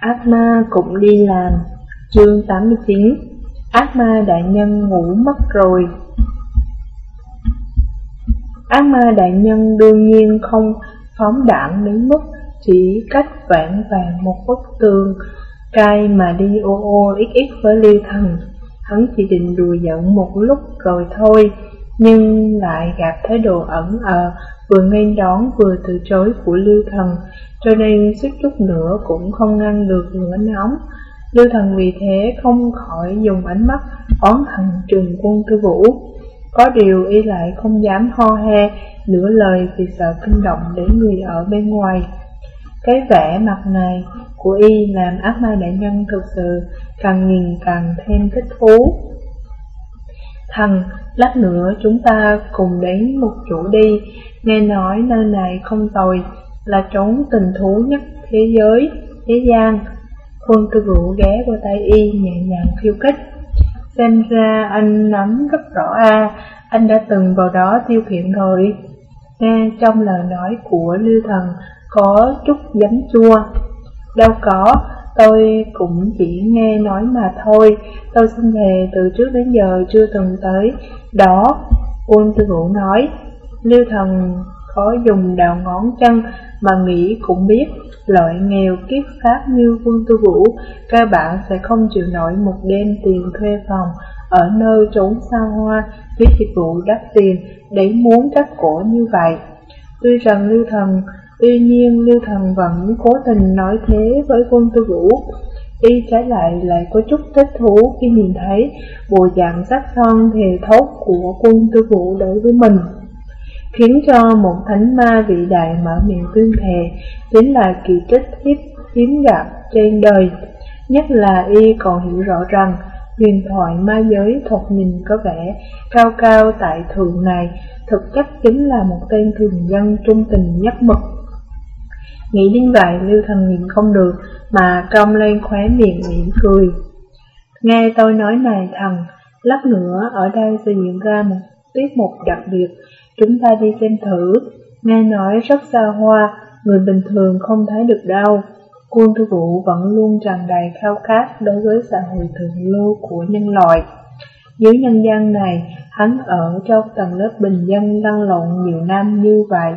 Ác ma cũng đi làm. Chương 89 Ác ma đại nhân ngủ mất rồi. Ác ma đại nhân đương nhiên không phóng đạn đến mức chỉ cách vạn vàng một bức tường cai mà đi ô ô ít ít với liêu thần. Hắn chỉ định đùa giận một lúc rồi thôi, nhưng lại gặp thái độ ẩn ờ, vừa nghênh đón vừa từ chối của lưu thần, cho nên suýt chút nữa cũng không ngăn được lửa nóng. Lưu thần vì thế không khỏi dùng ánh mắt oán hận trường quân tư vũ. Có điều y lại không dám ho he nửa lời vì sợ kinh động đến người ở bên ngoài. Cái vẻ mặt này của y làm ác ma đại nhân thực sự càng nhìn càng thêm thích thú. Thằng, lát nữa chúng ta cùng đến một chỗ đi, nghe nói nơi này không tồi, là trốn tình thú nhất thế giới, thế gian. Quân tư vũ ghé vào tay y nhẹ nhàng khiêu khích. Xem ra anh nắm rất rõ a anh đã từng vào đó tiêu khiển rồi. Nghe trong lời nói của Lưu Thần có chút giấm chua. Đâu có, tôi cũng chỉ nghe nói mà thôi, tôi xin thề từ trước đến giờ chưa từng tới. Đó, quân tư vũ nói, Lưu Thần có dùng đào ngón chân mà nghĩ cũng biết loại nghèo kiết pháp như Vương Tư Vũ các bạn sẽ không chịu nổi một đêm tiền thuê phòng ở nơi trốn xa hoa với dịch vụ đắt tiền để muốn cắt cổ như vậy. Tuy rằng Lưu Thần, tuy nhiên Lưu Thần vẫn cố tình nói thế với Vương Tư Vũ. Y trái lại lại có chút thích thú khi nhìn thấy bộ dạng sắc son thề thốt của quân tư vũ đối với mình khiến cho một thánh ma vị đại mở miệng tuyên thề chính là kỳ tích hiếp hiếm gặp trên đời. Nhất là y còn hiểu rõ rằng huyền thoại ma giới thuật nhìn có vẻ cao cao tại thượng này thực chất chính là một tên thường dân trung tình nhất mực. Nghĩ đến vậy, Lưu Thần nhìn không được mà cong lên khóe miệng mỉm cười. Nghe tôi nói này thằng, lát nữa ở đây sẽ diễn ra một tiết mục đặc biệt Chúng ta đi xem thử, nghe nói rất xa hoa, người bình thường không thấy được đâu. Quân thư vụ vẫn luôn tràn đầy khao khát đối với xã hội thượng lưu của nhân loại. Dưới nhân gian này, hắn ở trong tầng lớp bình dân lăn lộn nhiều năm như vậy.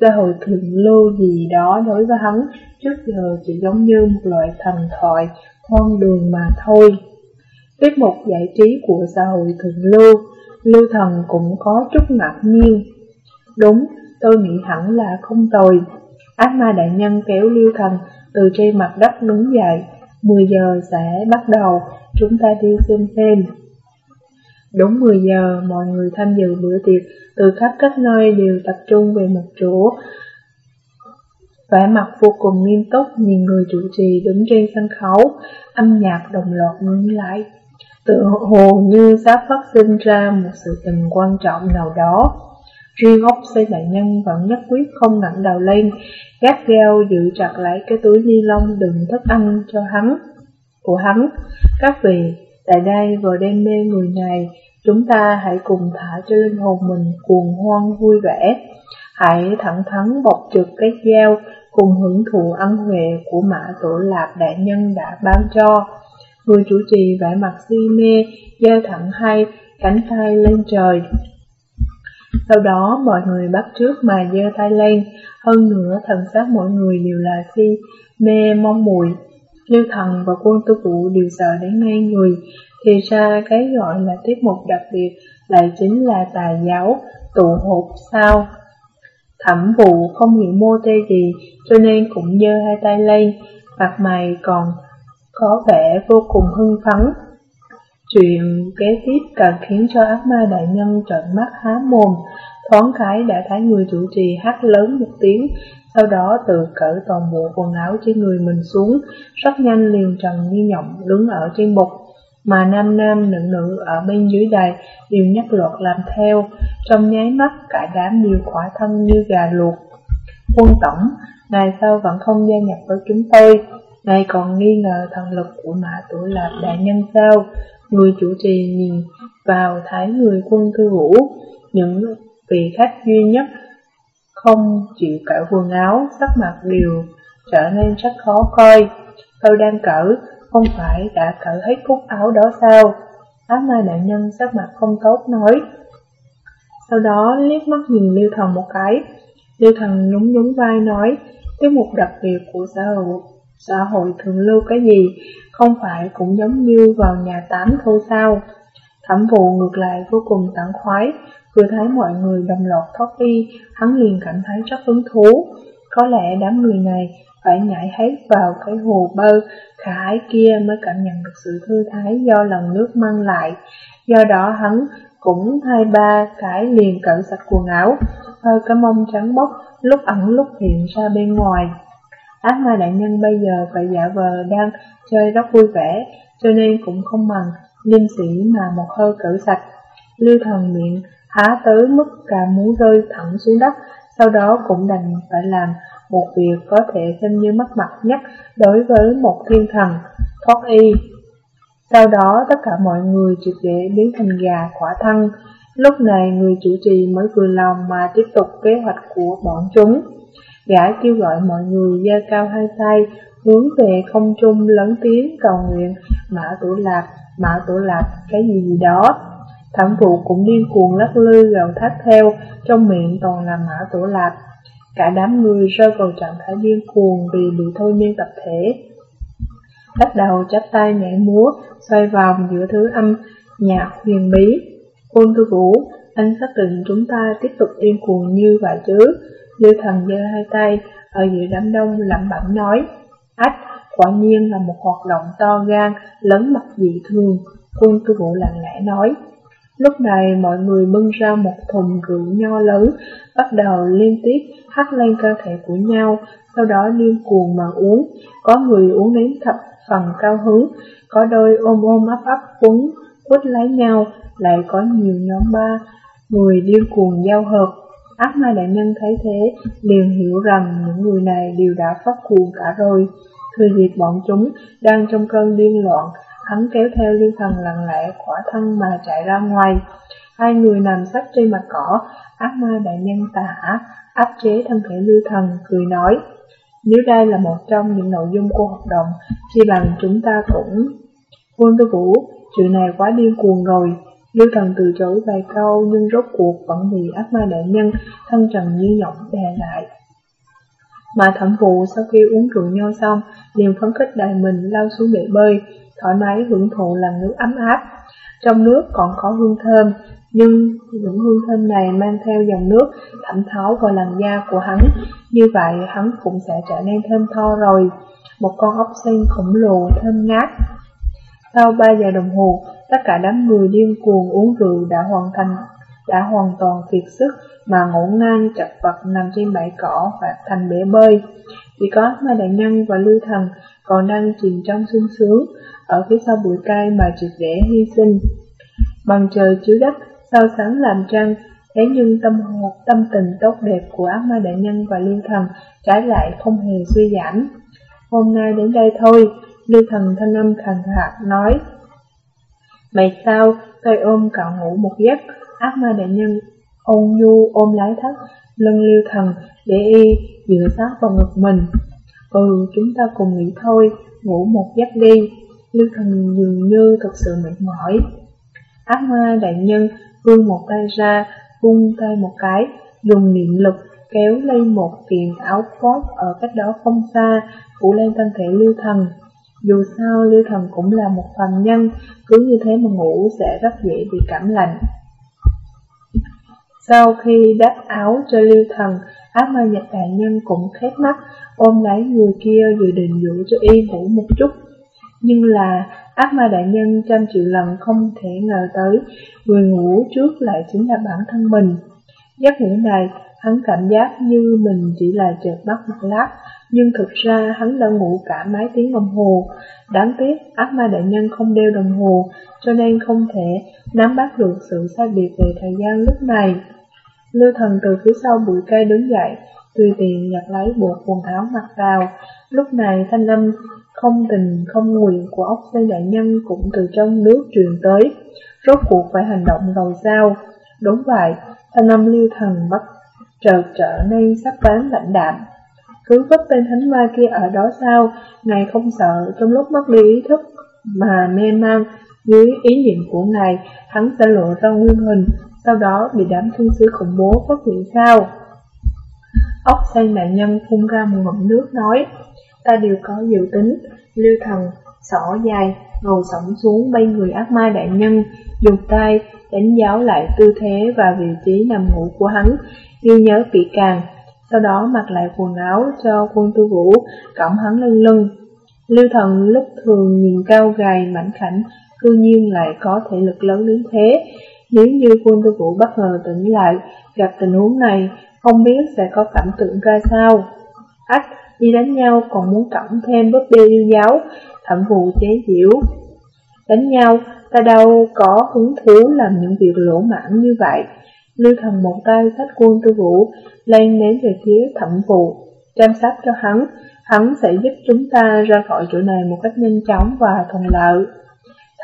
Xã hội thượng lưu gì đó đối với hắn trước giờ chỉ giống như một loại thần thoại, hoang đường mà thôi. Tiết mục giải trí của xã hội thượng lưu Lưu thần cũng có chút ngạc nhiên. Đúng, tôi nghĩ hẳn là không tồi. Ác ma đại nhân kéo Lưu thần từ trên mặt đất đứng dậy. 10 giờ sẽ bắt đầu, chúng ta đi xem xem. Đúng 10 giờ, mọi người tham dự bữa tiệc từ khắp các nơi đều tập trung về một chỗ. Vẻ mặt vô cùng nghiêm túc nhìn người chủ trì đứng trên sân khấu, âm nhạc đồng loạt ngưng lại tự hồ như sắp phát sinh ra một sự tình quan trọng nào đó. Riêng ốc xây đại nhân vẫn nhất quyết không ngẩng đầu lên, gác gao giữ chặt lại cái túi ni lông đựng thức ăn cho hắn, của hắn. Các vị, tại đây vừa đêm mê người này, chúng ta hãy cùng thả cho linh hồn mình cuồng hoang vui vẻ. Hãy thẳng thắn bọc trực cái dao cùng hưởng thụ ăn huệ của mã tổ lạp đại nhân đã ban cho. Người chủ trì vẻ mặt si mê, giơ thẳng hai cánh tay lên trời. Sau đó mọi người bắt trước mà giơ tay lên, hơn nữa thần sắc mọi người đều là si mê mong mùi. Lưu thần và quân tư vụ đều sợ đến ngay người, thì ra cái gọi là tiết mục đặc biệt lại chính là tà giáo, tụ hộp sao. Thẩm vụ không hiểu mô tê gì, cho nên cũng giơ hai tay lên, mặt mày còn có vẻ vô cùng hưng phấn. Chuyện kế tiếp càng khiến cho ác ma đại nhân trợn mắt há mồm, thoáng cái đã thấy người chủ trì hát lớn một tiếng, sau đó tự cởi toàn bộ quần áo trên người mình xuống, rất nhanh liền trần như nhộng đứng ở trên bục, mà nam nam nữ nữ ở bên dưới đài đều nhắc luật làm theo, trong nháy mắt cả đám đều khỏa thân như gà luộc. Quân tổng, ngày sau vẫn không gia nhập với chúng tôi? Ngài còn nghi ngờ thần lực của mã tuổi lạp đại nhân sao? Người chủ trì nhìn vào thấy người quân thư vũ, những vị khách duy nhất không chịu cởi quần áo, sắc mặt đều trở nên rất khó coi. tôi đang cởi, không phải đã cởi hết cúc áo đó sao? Ác ma đại nhân sắc mặt không tốt nói. Sau đó liếc mắt nhìn Liêu Thần một cái. Liêu Thần nhún nhún vai nói, cái mục đặc biệt của xã hội, xã hội thường lưu cái gì, không phải cũng giống như vào nhà tám thôi sao? Thẩm vụ ngược lại vô cùng tặng khoái, vừa thấy mọi người đồng loạt thoát y, hắn liền cảm thấy rất hứng thú. Có lẽ đám người này phải nhảy hết vào cái hồ bơi khả ái kia mới cảm nhận được sự thư thái do lần nước mang lại. Do đó hắn cũng hai ba cái liền cởi sạch quần áo, hơi cái mông trắng bóc, lúc ẩn lúc hiện ra bên ngoài. Ác ma đại nhân bây giờ phải giả vờ đang chơi rất vui vẻ, cho nên cũng không bằng liêm sĩ mà một hơi cử sạch. Lưu thần miệng há tới mức cả muốn rơi thẳng xuống đất, sau đó cũng đành phải làm một việc có thể xem như mất mặt nhất đối với một thiên thần, thoát y. Sau đó tất cả mọi người triệt để biến thành gà khỏa thân. Lúc này người chủ trì mới vừa lòng mà tiếp tục kế hoạch của bọn chúng. Gã kêu gọi mọi người giơ cao hai tay, hướng về không trung lớn tiếng cầu nguyện Mã Tổ Lạp, Mã Tổ Lạp, cái gì gì đó. Thẩm phụ cũng điên cuồng lắc lư gào thét theo, trong miệng toàn là Mã Tổ Lạp. Cả đám người rơi vào trạng thái điên cuồng vì bị thôi miên tập thể. Bắt đầu chắp tay nhảy múa, xoay vòng giữa thứ âm nhạc huyền bí. Quân tư vũ, anh xác định chúng ta tiếp tục điên cuồng như vậy chứ? Lưu thần giơ hai tay, ở giữa đám đông lẩm bẩm nói. Ách, quả nhiên là một hoạt động to gan, lớn mặt dị thường. Quân tư vũ lặng lẽ nói. Lúc này mọi người bưng ra một thùng rượu nho lớn, bắt đầu liên tiếp hắt lên cơ thể của nhau, sau đó điên cuồng mà uống. Có người uống đến thập phần cao hứng, có đôi ôm ôm ấp ấp quấn quýt lấy nhau, lại có nhiều nhóm ba người điên cuồng giao hợp. Ác ma đại nhân thấy thế, liền hiểu rằng những người này đều đã phát cuồng cả rồi. Thừa dịp bọn chúng đang trong cơn điên loạn, hắn kéo theo lưu thần lặng lẽ khỏa thân mà chạy ra ngoài. Hai người nằm sắp trên mặt cỏ, ác ma đại nhân tả, áp chế thân thể lưu thần, cười nói. Nếu đây là một trong những nội dung của hoạt động, chi bằng chúng ta cũng... Quân tư vũ, chuyện này quá điên cuồng rồi. Lưu thần từ chối vài câu nhưng rốt cuộc vẫn bị ác ma đại nhân thân trần như nhộng đè lại. Mà thẩm vụ sau khi uống rượu nho xong, liền phấn khích đại mình lao xuống bể bơi, thoải mái hưởng thụ làn nước ấm áp. Trong nước còn có hương thơm, nhưng những hương thơm này mang theo dòng nước thẩm thấu vào làn da của hắn, như vậy hắn cũng sẽ trở nên thơm tho rồi. Một con ốc sen khổng lồ thơm ngát. Sau 3 giờ đồng hồ, tất cả đám người điên cuồng uống rượu đã hoàn thành đã hoàn toàn kiệt sức mà ngủ ngang chặt vật nằm trên bãi cỏ hoặc thành bể bơi. Chỉ có Mai Đại Nhân và Lưu Thần còn đang chìm trong sung sướng, ở phía sau bụi cây mà triệt để hy sinh. Bằng trời chứa đất, sao sáng làm trăng, thế nhưng tâm hồn, tâm tình tốt đẹp của ác ma đại nhân và lưu thần trái lại không hề suy giảm. Hôm nay đến đây thôi, lưu thần thanh âm khàn khạc nói. Mày sao, tôi ôm cậu ngủ một giấc, ác ma đại nhân ôn nhu ôm lái thắt, lưng lưu thần để y dựa sát vào ngực mình. Ừ, chúng ta cùng nghỉ thôi, ngủ một giấc đi. Lưu thần dường như thật sự mệt mỏi. Ác ma đại nhân vươn một tay ra, vung tay một cái, dùng niệm lực kéo lên một kiện áo phót ở cách đó không xa, phủ lên thân thể Lưu Thần. Dù sao, Lưu Thần cũng là một phàm nhân, cứ như thế mà ngủ sẽ rất dễ bị cảm lạnh. Sau khi đắp áo cho Lưu Thần, ác ma nhật đại nhân cũng khép mắt, ôm lấy người kia dự định dụ cho y ngủ một chút. Nhưng là ác ma đại nhân trăm triệu lần không thể ngờ tới, người ngủ trước lại chính là bản thân mình. Giấc ngủ này, hắn cảm giác như mình chỉ là chợt bắt một lát, nhưng thực ra hắn đã ngủ cả mấy tiếng đồng hồ. Đáng tiếc, ác ma đại nhân không đeo đồng hồ, cho nên không thể nắm bắt được sự sai biệt về thời gian lúc này. Lưu thần từ phía sau bụi cây đứng dậy, tùy tiện nhặt lấy bộ quần áo mặc vào. Lúc này thanh âm không tình không nguyện của ốc xây đại nhân cũng từ trong nước truyền tới. Rốt cuộc phải hành động rồi sao? Đúng vậy, thanh âm lưu thần bất chợt trở nên sắc bén lạnh đạm. Cứ vứt tên thánh ma kia ở đó sao, ngài không sợ trong lúc mất đi ý thức mà mê man dưới ý niệm của ngài, hắn sẽ lộ ra nguyên hình, sau đó bị đám thương sứ khủng bố phát hiện sao? Ốc xanh nạn nhân phun ra một ngụm nước nói, ta đều có dự tính, lưu thần, sỏ dài, ngồi sổng xuống bay người ác ma đại nhân, dùng tay đánh giáo lại tư thế và vị trí nằm ngủ của hắn, ghi nhớ kỹ càng, sau đó mặc lại quần áo cho quân tư vũ, cõng hắn lên lưng. Lưu thần lúc thường nhìn cao gầy mảnh khảnh, cư nhiên lại có thể lực lớn đến thế. Nếu như quân tư vũ bất ngờ tỉnh lại, gặp tình huống này, không biết sẽ có cảm tưởng ra sao. Ách, đi đánh nhau còn muốn cõng thêm búp bê yêu giáo, thẩm vụ chế diễu. Đánh nhau, ta đâu có hứng thú làm những việc lỗ mãn như vậy. Lưu thần một tay sách quân tư vũ lên đến về phía thẩm vụ, chăm sóc cho hắn, hắn sẽ giúp chúng ta ra khỏi chỗ này một cách nhanh chóng và thuận lợi.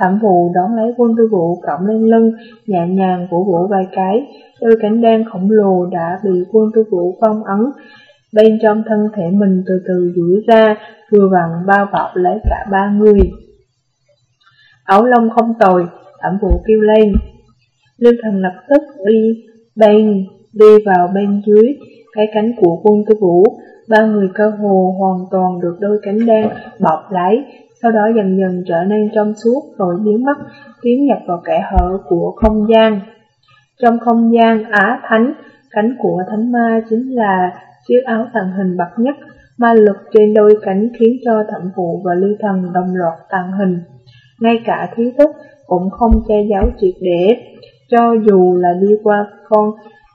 Thẩm vụ đón lấy quân tư vụ cõng lên lưng, nhẹ nhàng vỗ vỗ vài cái, đôi cánh đen khổng lồ đã bị quân tư vũ phong ấn. Bên trong thân thể mình từ từ duỗi ra, vừa vặn bao bọc lấy cả ba người. Áo lông không tồi, thẩm vụ kêu lên. Lưu thần lập tức đi bên, đi vào bên dưới cái cánh của quân tư vũ. Ba người cơ hồ hoàn toàn được đôi cánh đen bọc lấy, sau đó dần dần trở nên trong suốt rồi biến mất, tiến nhập vào kẻ hở của không gian. Trong không gian Á Thánh, cánh của Thánh Ma chính là chiếc áo tàng hình bậc nhất, ma lực trên đôi cánh khiến cho thẩm vụ và lưu thần đồng loạt tàng hình. Ngay cả thí thức cũng không che giấu triệt để, cho dù là đi qua con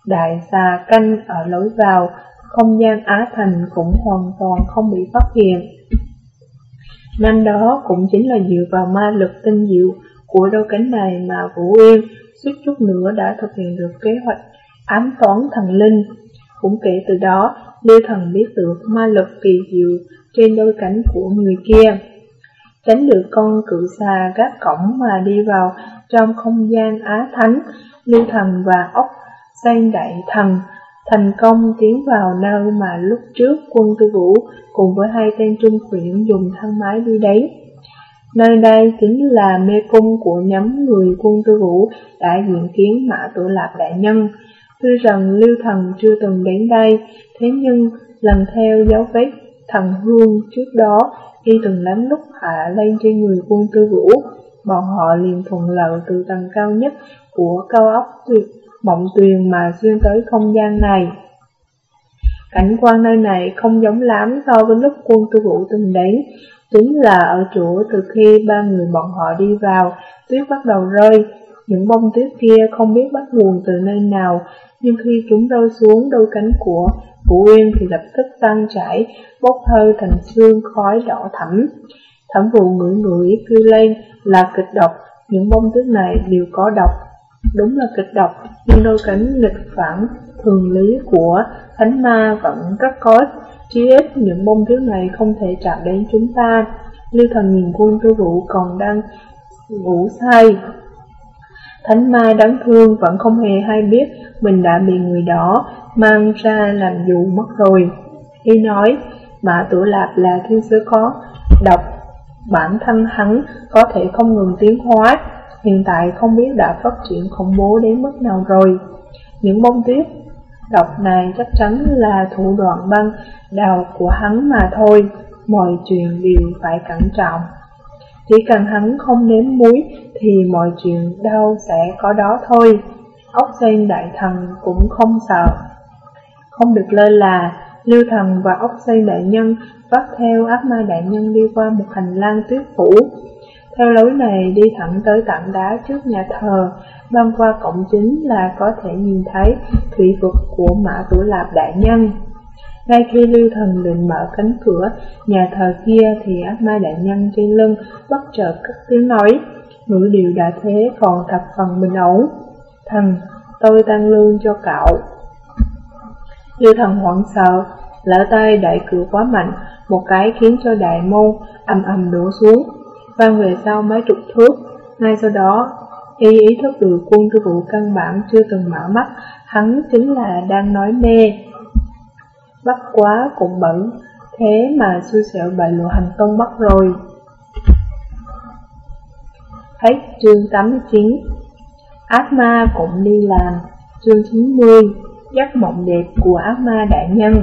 đại xà canh ở lối vào, không gian Á Thành cũng hoàn toàn không bị phát hiện. Năm đó cũng chính là dựa vào ma lực tinh diệu của đôi cánh này mà Vũ Yên suýt chút nữa đã thực hiện được kế hoạch ám toán thần linh. Cũng kể từ đó, Lưu Thần biết được ma lực kỳ diệu trên đôi cánh của người kia. Tránh được con cự xà gác cổng mà đi vào trong không gian Á Thánh, Lưu Thần và ốc Sang đại thần thành công tiến vào nơi mà lúc trước quân tư vũ cùng với hai tên trung quyển dùng thang máy đi đấy. Nơi đây chính là mê cung của nhóm người quân tư vũ đã diện kiến mã tử lạp đại nhân. Tuy rằng lưu thần chưa từng đến đây, thế nhưng lần theo dấu vết thần hương trước đó y từng lắm lúc hạ lên trên người quân tư vũ, bọn họ liền thuận lợi từ tầng cao nhất của cao ốc tuyệt mộng tuyền mà xuyên tới không gian này. Cảnh quan nơi này không giống lắm so với lúc quân tư vũ từng đến, chính là ở chỗ từ khi ba người bọn họ đi vào, tuyết bắt đầu rơi. Những bông tuyết kia không biết bắt nguồn từ nơi nào, nhưng khi chúng rơi xuống đôi cánh của Vũ Uyên thì lập tức tan chảy, bốc hơi thành xương khói đỏ thẫm. Thẩm vụ ngửi ngửi kêu lên là kịch độc, những bông tuyết này đều có độc. Đúng là kịch độc, nhưng đôi cánh nghịch phản thường lý của thánh ma vẫn rất có ích, chỉ ít những bông tuyết này không thể chạm đến chúng ta. Lưu thần nhìn quân tư vũ còn đang ngủ say. Thánh ma đáng thương vẫn không hề hay biết mình đã bị người đó mang ra làm dụ mất rồi. Y nói, mà tử lạp là thiên sứ có độc, bản thân hắn có thể không ngừng tiến hóa, hiện tại không biết đã phát triển khủng bố đến mức nào rồi. Những bông tuyết độc này chắc chắn là thủ đoạn băng đào của hắn mà thôi, mọi chuyện đều phải cẩn trọng. Chỉ cần hắn không nếm muối thì mọi chuyện đâu sẽ có đó thôi. Ốc sen đại thần cũng không sợ. Không được lơ là, Lưu Thần và ốc xây đại nhân bắt theo ác ma đại nhân đi qua một hành lang tuyết phủ. Theo lối này đi thẳng tới tảng đá trước nhà thờ, băng qua cổng chính là có thể nhìn thấy thủy vực của mã tử lạp đại nhân. Ngay khi lưu thần định mở cánh cửa nhà thờ kia thì ác ma đại nhân trên lưng bất chợt cất tiếng nói, ngữ điệu đã thế còn thập phần bình ổn. Thần, tôi tăng lương cho cậu. Lưu thần hoảng sợ, lỡ tay đẩy cửa quá mạnh, một cái khiến cho đại môn ầm ầm đổ xuống, vang về sau mấy chục thước. Ngay sau đó, y ý thức được quân tư vụ căn bản chưa từng mở mắt, hắn chính là đang nói mê. bắt quá cũng bẩn, thế mà xui xẻo bại lộ hành tung bắt rồi. Hết chương 89 Ác ma cũng đi làm Chương 90 Giấc mộng đẹp của ác ma đại nhân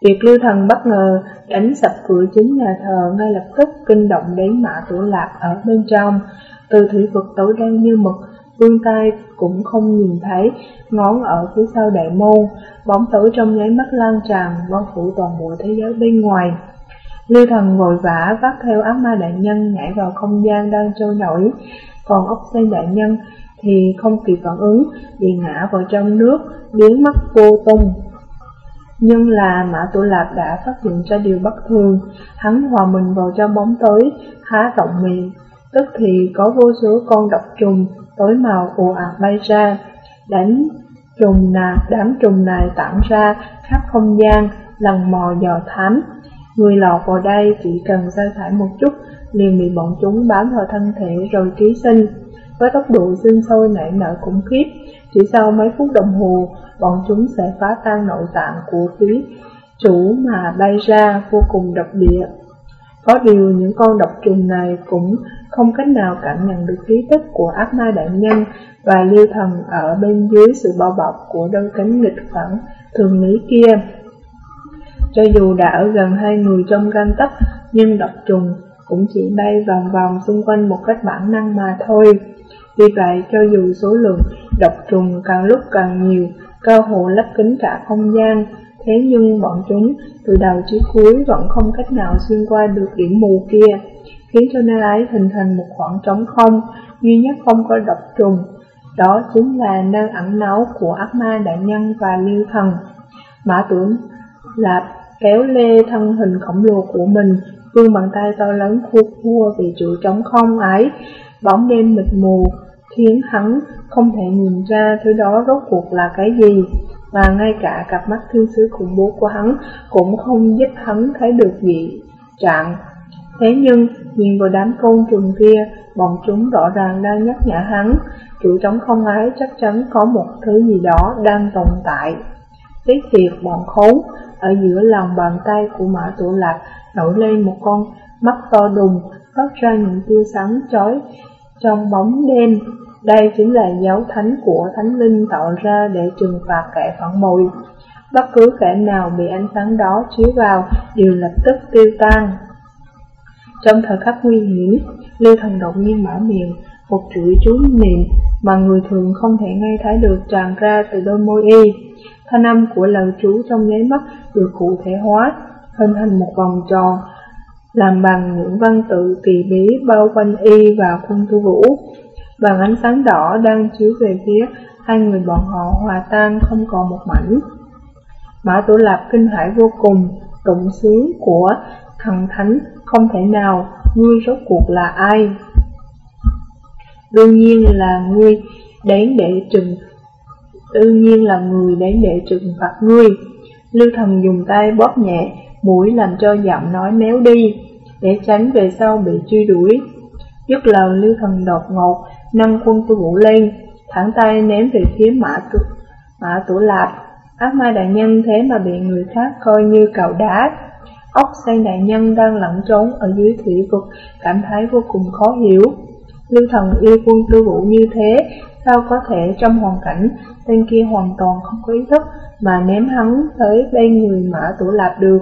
Việc lưu thần bất ngờ đánh sập cửa chính nhà thờ ngay lập tức kinh động đến mã tử lạp ở bên trong. Từ thủy vực tối đen như mực, vương tay cũng không nhìn thấy, ngón ở phía sau đại môn, bóng tối trong nháy mắt lan tràn, bao phủ toàn bộ thế giới bên ngoài. Lưu thần vội vã vác theo ác ma đại nhân nhảy vào không gian đang trôi nổi, còn ốc sen đại nhân thì không kịp phản ứng, bị ngã vào trong nước, biến mất vô tung. Nhưng là Mã Tổ Lạp đã phát hiện ra điều bất thường, hắn hòa mình vào trong bóng tối, há rộng miệng, tức thì có vô số con độc trùng tối màu ồ ạt bay ra, đánh trùng nà, đám trùng này tản ra khắp không gian, lần mò dò thám. Người lọt vào đây chỉ cần sa thải một chút, liền bị bọn chúng bám vào thân thể rồi ký sinh. Với tốc độ sinh sôi nảy nở khủng khiếp, chỉ sau mấy phút đồng hồ, bọn chúng sẽ phá tan nội tạng của quý chủ mà bay ra vô cùng độc địa. Có điều những con độc trùng này cũng không cách nào cảm nhận được khí tức của ác ma đại nhân và lưu thần ở bên dưới sự bao bọc của đôi cánh nghịch phản thường lý kia. Cho dù đã ở gần hai người trong gan tấc, nhưng độc trùng cũng chỉ bay vòng vòng xung quanh một cách bản năng mà thôi. Vì vậy, cho dù số lượng độc trùng càng lúc càng nhiều, cơ hồ lấp kính cả không gian, thế nhưng bọn chúng từ đầu chí cuối vẫn không cách nào xuyên qua được điểm mù kia, khiến cho nơi ấy hình thành một khoảng trống không, duy nhất không có độc trùng. Đó chính là nơi ẩn náu của ác ma đại nhân và liêu thần. Mã tưởng lạp kéo lê thân hình khổng lồ của mình, vươn bàn tay to lớn khua khua về chỗ trống không ấy, bóng đêm mịt mù, khiến hắn không thể nhìn ra thứ đó rốt cuộc là cái gì, và ngay cả cặp mắt thiên sứ khủng bố của hắn cũng không giúp hắn thấy được gì trạng. Thế nhưng, nhìn vào đám côn trùng kia, bọn chúng rõ ràng đang nhắc nhở hắn, chủ trống không ái chắc chắn có một thứ gì đó đang tồn tại. Tiếc thiệt bọn khốn, ở giữa lòng bàn tay của mã tổ lạc nổi lên một con mắt to đùng, phát ra những tia sáng chói trong bóng đêm. Đây chính là giáo thánh của thánh linh tạo ra để trừng phạt kẻ phản bội. Bất cứ kẻ nào bị ánh sáng đó chiếu vào đều lập tức tiêu tan. Trong thời khắc nguy hiểm, Lưu Thần đột nhiên mở miệng, một chuỗi chú niệm mà người thường không thể nghe thấy được tràn ra từ đôi môi y. Thanh âm của lời chú trong nháy mắt được cụ thể hóa, hình thành một vòng tròn, làm bằng những văn tự kỳ bí bao quanh y và quân tư vũ. Bằng ánh sáng đỏ đang chiếu về phía hai người bọn họ hòa tan không còn một mảnh. Mã Tổ Lạp kinh hãi vô cùng, tụng sướng của thần thánh không thể nào, ngươi rốt cuộc là ai? Đương nhiên là ngươi đến để trừng đương nhiên là người đến để trừng phạt ngươi. Lưu thần dùng tay bóp nhẹ, mũi làm cho giọng nói méo đi, để tránh về sau bị truy đuổi. Dứt lời lưu thần đột ngột, nâng quân tư vũ lên, thẳng tay ném về phía mã tủ mã tủ lạp. Ác ma đại nhân thế mà bị người khác coi như cầu đá. Ốc sen đại nhân đang lẩn trốn ở dưới thủy vực, cảm thấy vô cùng khó hiểu. Lưu thần yêu quân tư vũ như thế, sao có thể trong hoàn cảnh tên kia hoàn toàn không có ý thức mà ném hắn tới bên người mã tủ lạp được,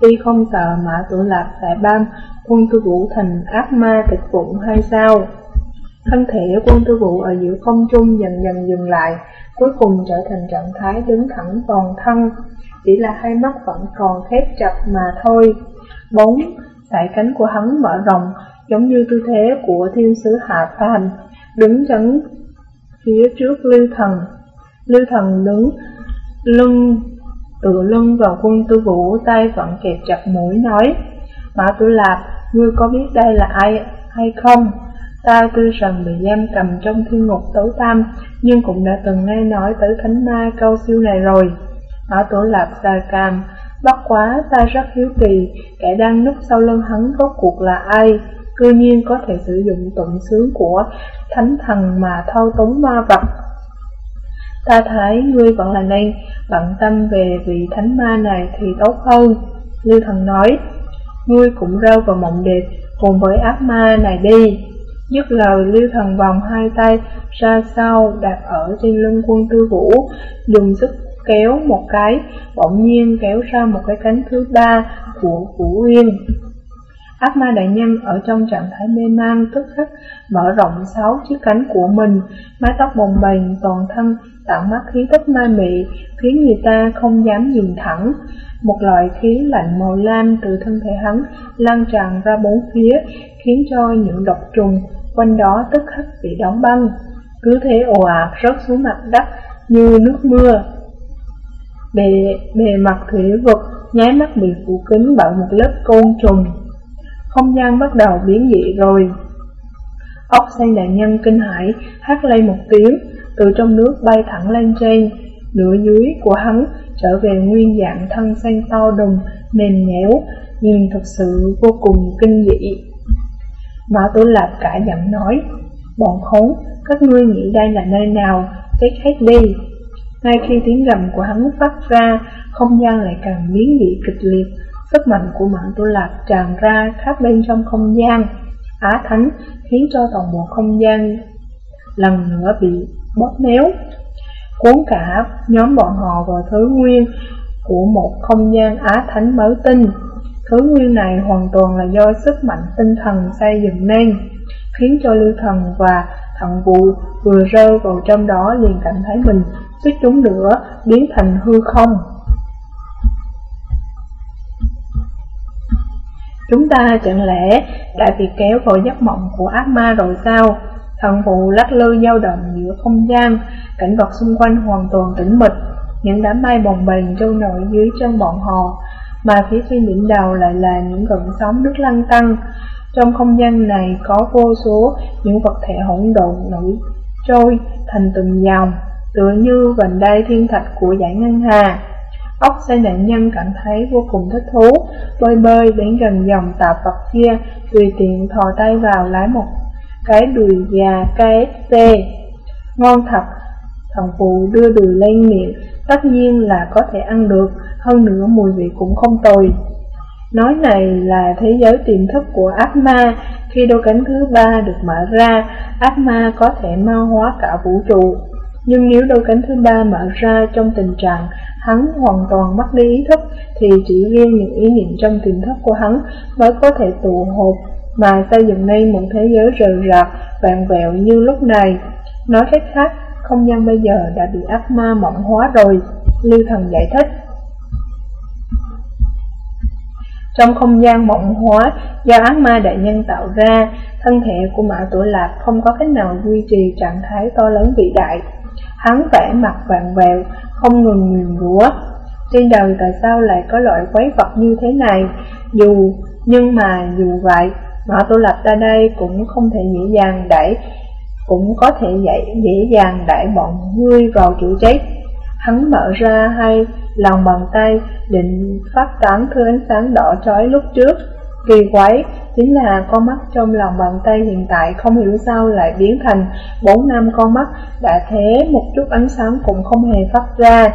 y không sợ mã Tử lạp sẽ ban quân tư vũ thành ác ma tịch phụng hay sao? Thân thể quân tư vũ ở giữa không trung dần dần dừng lại, cuối cùng trở thành trạng thái đứng thẳng toàn thân, chỉ là hai mắt vẫn còn khép chặt mà thôi. Bốn, Tại cánh của hắn mở rộng, giống như tư thế của thiên sứ hạ phàm, đứng chắn phía trước lưu thần. Lưu thần đứng lưng tựa lưng vào quân tư vũ tay vẫn kẹp chặt mũi nói Mã Tử Lạp, ngươi có biết đây là ai hay không? Ta tuy rằng bị giam cầm trong thiên ngục tối tam, nhưng cũng đã từng nghe nói tới thánh ma câu siêu này rồi. Mã Tử Lạp xà càm bất quá ta rất hiếu kỳ, kẻ đang núp sau lưng hắn rốt cuộc là ai? Cư nhiên có thể sử dụng tụng sướng của thánh thần mà thâu túng ma vật Ta thấy ngươi vẫn là nên bận tâm về vị thánh ma này thì tốt hơn. Lưu thần nói, ngươi cũng rơi vào mộng đẹp cùng với ác ma này đi. Dứt lời lưu thần vòng hai tay ra sau đặt ở trên lưng quân tư vũ, dùng sức kéo một cái, bỗng nhiên kéo ra một cái cánh thứ ba của Vũ Uyên. Ác ma đại nhân ở trong trạng thái mê man tức khắc mở rộng sáu chiếc cánh của mình, mái tóc bồng bềnh toàn thân tạo mắt khí tức ma mị, khiến người ta không dám nhìn thẳng. Một loại khí lạnh màu lam từ thân thể hắn lan tràn ra bốn phía, khiến cho những độc trùng quanh đó tức khắc bị đóng băng. Cứ thế ồ ạt rớt xuống mặt đất như nước mưa. Bề, bề mặt thủy vực nháy mắt bị phủ kín bởi một lớp côn trùng. Không gian bắt đầu biến dị rồi. Ốc xanh đại nhân kinh hãi hát lây một tiếng, từ trong nước bay thẳng lên trên, nửa dưới của hắn trở về nguyên dạng thân xanh to đùng, mềm nhẽo, nhìn thật sự vô cùng kinh dị. Mã Tử Lạp cả giận nói, bọn khốn, các ngươi nghĩ đây là nơi nào, chết hết đi. Ngay khi tiếng gầm của hắn phát ra, không gian lại càng biến dị kịch liệt, sức mạnh của mạng tu Lạp tràn ra khắp bên trong không gian. Á Thánh khiến cho toàn bộ không gian lần nữa bị bóp méo, cuốn cả nhóm bọn họ vào thứ nguyên của một không gian Á Thánh mới tinh. Thứ nguyên này hoàn toàn là do sức mạnh tinh thần xây dựng nên, khiến cho lưu thần và thận vụ vừa rơi vào trong đó liền cảm thấy mình suýt chúng nữa biến thành hư không. Chúng ta chẳng lẽ đã bị kéo vào giấc mộng của ác ma rồi sao? Thần vụ lắc lư dao động giữa không gian, cảnh vật xung quanh hoàn toàn tĩnh mịch, những đám mây bồng bềnh trôi nổi dưới chân bọn họ, mà phía trên đỉnh đầu lại là những gợn sóng nước lăn tăng. Trong không gian này có vô số những vật thể hỗn độn nổi trôi thành từng dòng, tựa như vành đai thiên thạch của giải ngân hà. Ốc xe nạn nhân cảm thấy vô cùng thích thú, bơi bơi đến gần dòng tạp vật kia, tùy tiện thò tay vào lái một cái đùi gà KFC. Ngon thật, thần phụ đưa đùi lên miệng, tất nhiên là có thể ăn được, hơn nữa mùi vị cũng không tồi. Nói này là thế giới tiềm thức của ác ma, khi đôi cánh thứ ba được mở ra, ác ma có thể ma hóa cả vũ trụ. Nhưng nếu đôi cánh thứ ba mở ra trong tình trạng hắn hoàn toàn mất đi ý thức, thì chỉ riêng những ý niệm trong tiềm thức của hắn mới có thể tụ họp mà xây dựng nên một thế giới rời rạc, vạn vẹo như lúc này. Nói cách khác, không gian bây giờ đã bị ác ma mộng hóa rồi, Lưu Thần giải thích. Trong không gian mộng hóa do ác ma đại nhân tạo ra, thân thể của Mã tuổi lạc không có cách nào duy trì trạng thái to lớn vĩ đại. Hắn vẽ mặt vàng vẹo, không ngừng nguyền rủa. Trên đời tại sao lại có loại quái vật như thế này? Dù, nhưng mà dù vậy, mà tu lập ra đây cũng không thể dễ dàng đẩy, cũng có thể dễ, dễ dàng đẩy bọn ngươi vào chỗ chết. Hắn mở ra hai lòng bàn tay định phát tán thứ ánh sáng đỏ chói lúc trước. Kỳ quái, chính là con mắt trong lòng bàn tay hiện tại không hiểu sao lại biến thành bốn năm con mắt đã thế một chút ánh sáng cũng không hề phát ra.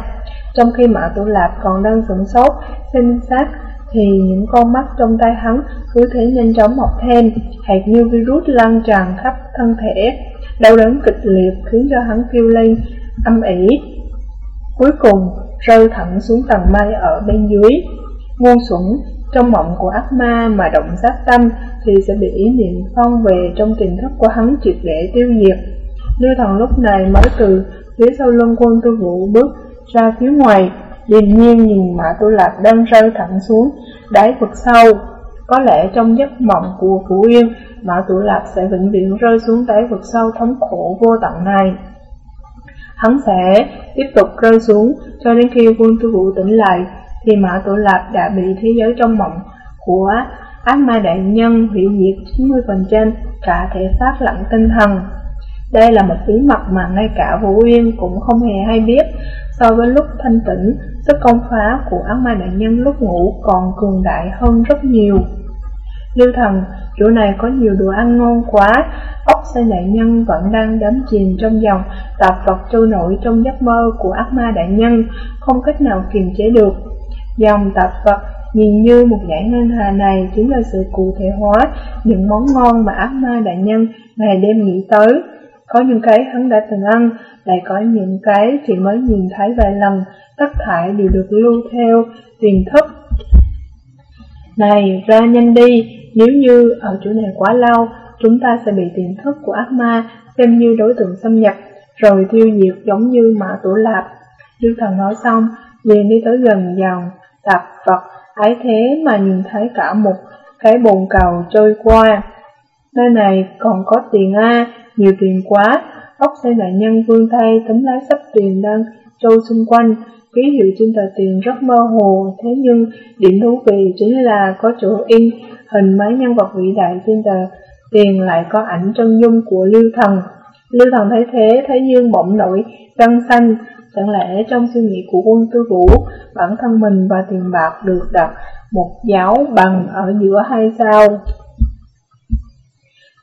Trong khi Mã tu Lạp còn đang sửng sốt, sinh sát thì những con mắt trong tay hắn cứ thế nhanh chóng mọc thêm, hạt như virus lan tràn khắp thân thể. Đau đớn kịch liệt khiến cho hắn kêu lên âm ỉ. Cuối cùng, rơi thẳng xuống tầng mây ở bên dưới. Ngu xuẩn, trong mộng của ác ma mà động sát tâm thì sẽ bị ý niệm phong về trong tiềm thức của hắn triệt để tiêu diệt. Lưu thần lúc này mới từ phía sau lưng quân tư vũ bước ra phía ngoài, điềm nhiên nhìn Mã Tu Lạp đang rơi thẳng xuống đáy vực sâu. Có lẽ trong giấc mộng của Phú Yên, Mã Tu Lạp sẽ vĩnh viễn rơi xuống đáy vực sâu thống khổ vô tận này. Hắn sẽ tiếp tục rơi xuống cho đến khi quân tư vũ tỉnh lại, thì Mã Tu Lạp đã bị thế giới trong mộng của ác ma đại nhân hủy diệt 90% cả thể xác lẫn tinh thần. Đây là một bí mật mà ngay cả Vũ Uyên cũng không hề hay biết. So với lúc thanh tĩnh, sức công phá của ác ma đại nhân lúc ngủ còn cường đại hơn rất nhiều. Lưu thần, chỗ này có nhiều đồ ăn ngon quá, ốc xe đại nhân vẫn đang đắm chìm trong dòng tạp vật trôi nổi trong giấc mơ của ác ma đại nhân, không cách nào kiềm chế được. Dòng tạp vật nhìn như một dãy ngân hà này chính là sự cụ thể hóa những món ngon mà ác ma đại nhân ngày đêm nghĩ tới. Có những cái hắn đã từng ăn, lại có những cái chỉ mới nhìn thấy vài lần, tất thải đều được lưu theo tiềm thức. Này, ra nhanh đi, nếu như ở chỗ này quá lâu, chúng ta sẽ bị tiềm thức của ác ma xem như đối tượng xâm nhập, rồi tiêu diệt giống như mã tổ lạp. Lưu thần nói xong, liền đi tới gần dòng, tạp vật, ấy thế mà nhìn thấy cả một cái bồn cầu trôi qua. Nơi này còn có tiền A, nhiều tiền quá, ốc xây đại nhân vương tay tấm lái sắp tiền đang trôi xung quanh, ký hiệu trên tờ tiền rất mơ hồ, thế nhưng điểm thú vị chính là có chỗ in. Hình mấy nhân vật vĩ đại trên tờ tiền lại có ảnh chân dung của Lưu Thần. Lưu Thần thấy thế, thấy dương bỗng nổi, răng xanh, chẳng lẽ trong suy nghĩ của quân tư vũ, bản thân mình và tiền bạc được đặt một giáo bằng ở giữa hay sao?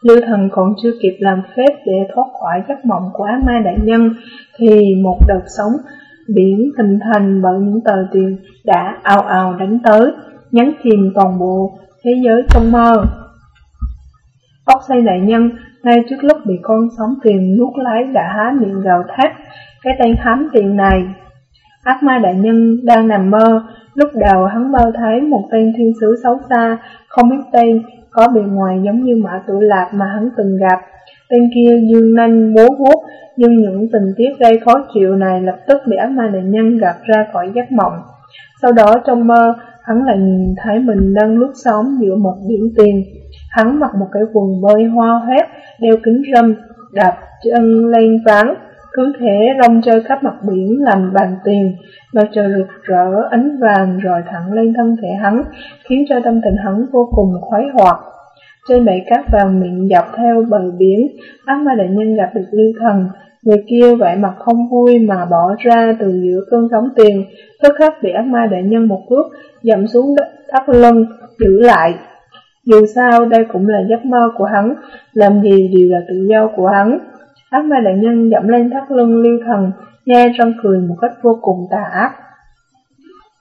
Lưu thần còn chưa kịp làm phép để thoát khỏi giấc mộng của ác ma đại nhân, thì một đợt sóng biển hình thành bởi những tờ tiền đã ào ào đánh tới, nhấn chìm toàn bộ thế giới trong mơ. Ốc xây đại nhân ngay trước lúc bị con sóng tiền nuốt lái đã há miệng gào thét, cái tên hám tiền này. Ác ma đại nhân đang nằm mơ, lúc đầu hắn mơ thấy một tên thiên sứ xấu xa, không biết tên, có bề ngoài giống như mã tử lạp mà hắn từng gặp. Tên kia dương nanh bố vuốt, nhưng những tình tiết gây khó chịu này lập tức bị ác ma đại nhân gạt ra khỏi giấc mộng. Sau đó trong mơ, hắn lại nhìn thấy mình đang lướt sóng giữa một biển tiền. Hắn mặc một cái quần bơi hoa hoét, đeo kính râm, đạp chân lên ván, cứ thế rong chơi khắp mặt biển làm bàn tiền, mặt trời rực rỡ ánh vàng rồi thẳng lên thân thể hắn, khiến cho tâm tình hắn vô cùng khoái hoạt. Trên bãi cát vàng miệng dọc theo bờ biển, ác ma đại nhân gặp được lưu thần, người kia vẻ mặt không vui mà bỏ ra từ giữa cơn sóng tiền, tức khắc bị ác ma đại nhân một bước dậm xuống đất thắt lưng, giữ lại. Dù sao đây cũng là giấc mơ của hắn, làm gì đều là tự do của hắn. Ác ma đại nhân dẫm lên thắt lưng lưu thần, nghe răng cười một cách vô cùng tà ác.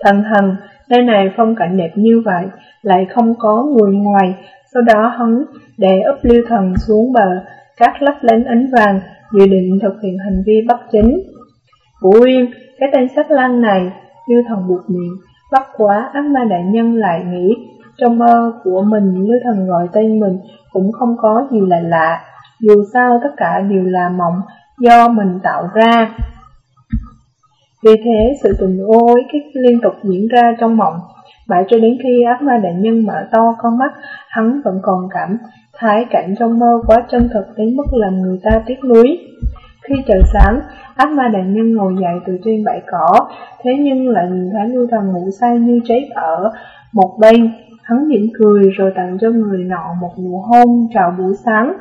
Thần thần, nơi này phong cảnh đẹp như vậy, lại không có người ngoài, sau đó hắn để ấp lưu thần xuống bờ, cát lấp lánh ánh vàng, dự định thực hiện hành vi bất chính. Vũ Uyên, cái tên sắc lăng này, lưu thần buộc miệng, bắt quá ác ma đại nhân lại nghĩ, trong mơ của mình lưu thần gọi tên mình cũng không có gì là lạ, dù sao tất cả đều là mộng do mình tạo ra. Vì thế, sự tình ô kích liên tục diễn ra trong mộng, mãi cho đến khi ác ma đại nhân mở to con mắt, hắn vẫn còn cảm thái cảnh trong mơ quá chân thực đến mức làm người ta tiếc nuối. Khi trời sáng, ác ma đại nhân ngồi dậy từ trên bãi cỏ, thế nhưng lại nhìn thấy lưu thần ngủ say như chết ở một bên. Hắn mỉm cười rồi tặng cho người nọ một nụ hôn chào buổi sáng.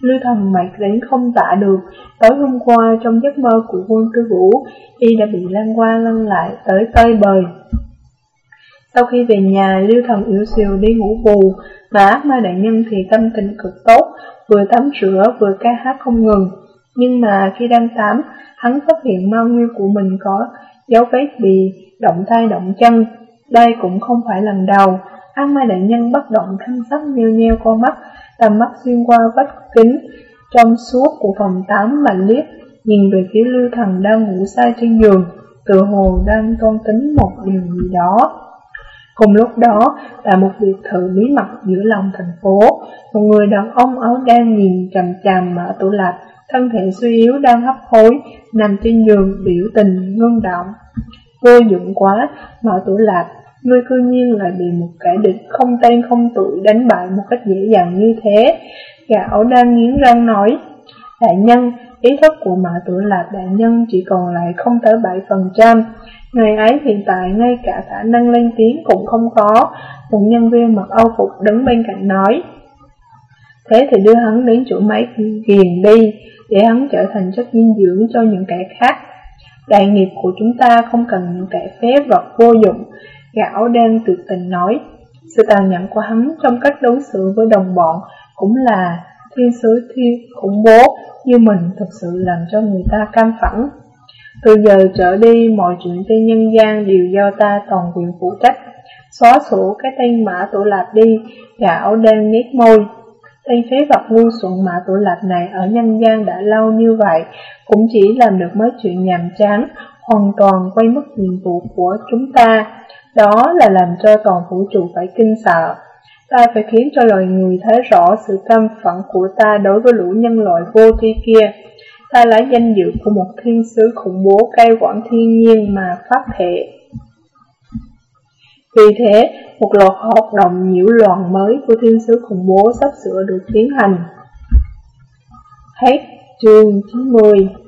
Lưu thần mạch đến không tạ được, tối hôm qua trong giấc mơ của quân tư vũ, y đã bị lăn qua lăn lại tới tơi bời. Sau khi về nhà, Lưu thần yếu xìu đi ngủ bù, mà ác ma đại nhân thì tâm tình cực tốt, vừa tắm rửa vừa ca hát không ngừng. Nhưng mà khi đang tắm, hắn phát hiện ma nguyên của mình có dấu vết bị động tay động chân. Đây cũng không phải lần đầu, ác ma đại nhân bất động thanh sắc nheo nheo con mắt, tầm mắt xuyên qua vách kính trong suốt của phòng tắm mà liếc, nhìn về phía lưu thần đang ngủ say trên giường, tự hồ đang toan tính một điều gì đó. Cùng lúc đó, tại một biệt thự bí mật giữa lòng thành phố, một người đàn ông áo đen nhìn chằm chằm mở tủ lạnh, thân thể suy yếu đang hấp hối, nằm trên giường biểu tình ngưng động. Vô dụng quá, mở tủ lạnh, ngươi cư nhiên lại bị một kẻ địch không tên không tuổi đánh bại một cách dễ dàng như thế. Gã đang nghiến răng nói, đại nhân, ý thức của mã tử lạc đại nhân chỉ còn lại không tới 7%. Ngày ấy hiện tại ngay cả khả năng lên tiếng cũng không có, một nhân viên mặc âu phục đứng bên cạnh nói. Thế thì đưa hắn đến chỗ máy ghiền đi, để hắn trở thành chất dinh dưỡng cho những kẻ khác. Đại nghiệp của chúng ta không cần những kẻ phế vật vô dụng, gã đang đen tự tình nói. Sự tàn nhẫn của hắn trong cách đối xử với đồng bọn cũng là thiên sứ thiên khủng bố như mình thực sự làm cho người ta cam phẫn. Từ giờ trở đi, mọi chuyện trên nhân gian đều do ta toàn quyền phụ trách. Xóa sổ cái tên Mã Tổ Lạp đi, gã áo đen nét môi. Tên phế vật ngu xuẩn Mã Tổ Lạp này ở nhân gian đã lâu như vậy, cũng chỉ làm được mấy chuyện nhàm chán, hoàn toàn quay mất nhiệm vụ của chúng ta. Đó là làm cho toàn vũ trụ phải kinh sợ. Ta phải khiến cho loài người thấy rõ sự căm phẫn của ta đối với lũ nhân loại vô tri kia. Ta lấy danh dự của một thiên sứ khủng bố cai quản thiên nhiên mà phát hệ. Vì thế, một loạt hoạt động nhiễu loạn mới của thiên sứ khủng bố sắp sửa được tiến hành. Hết chương 90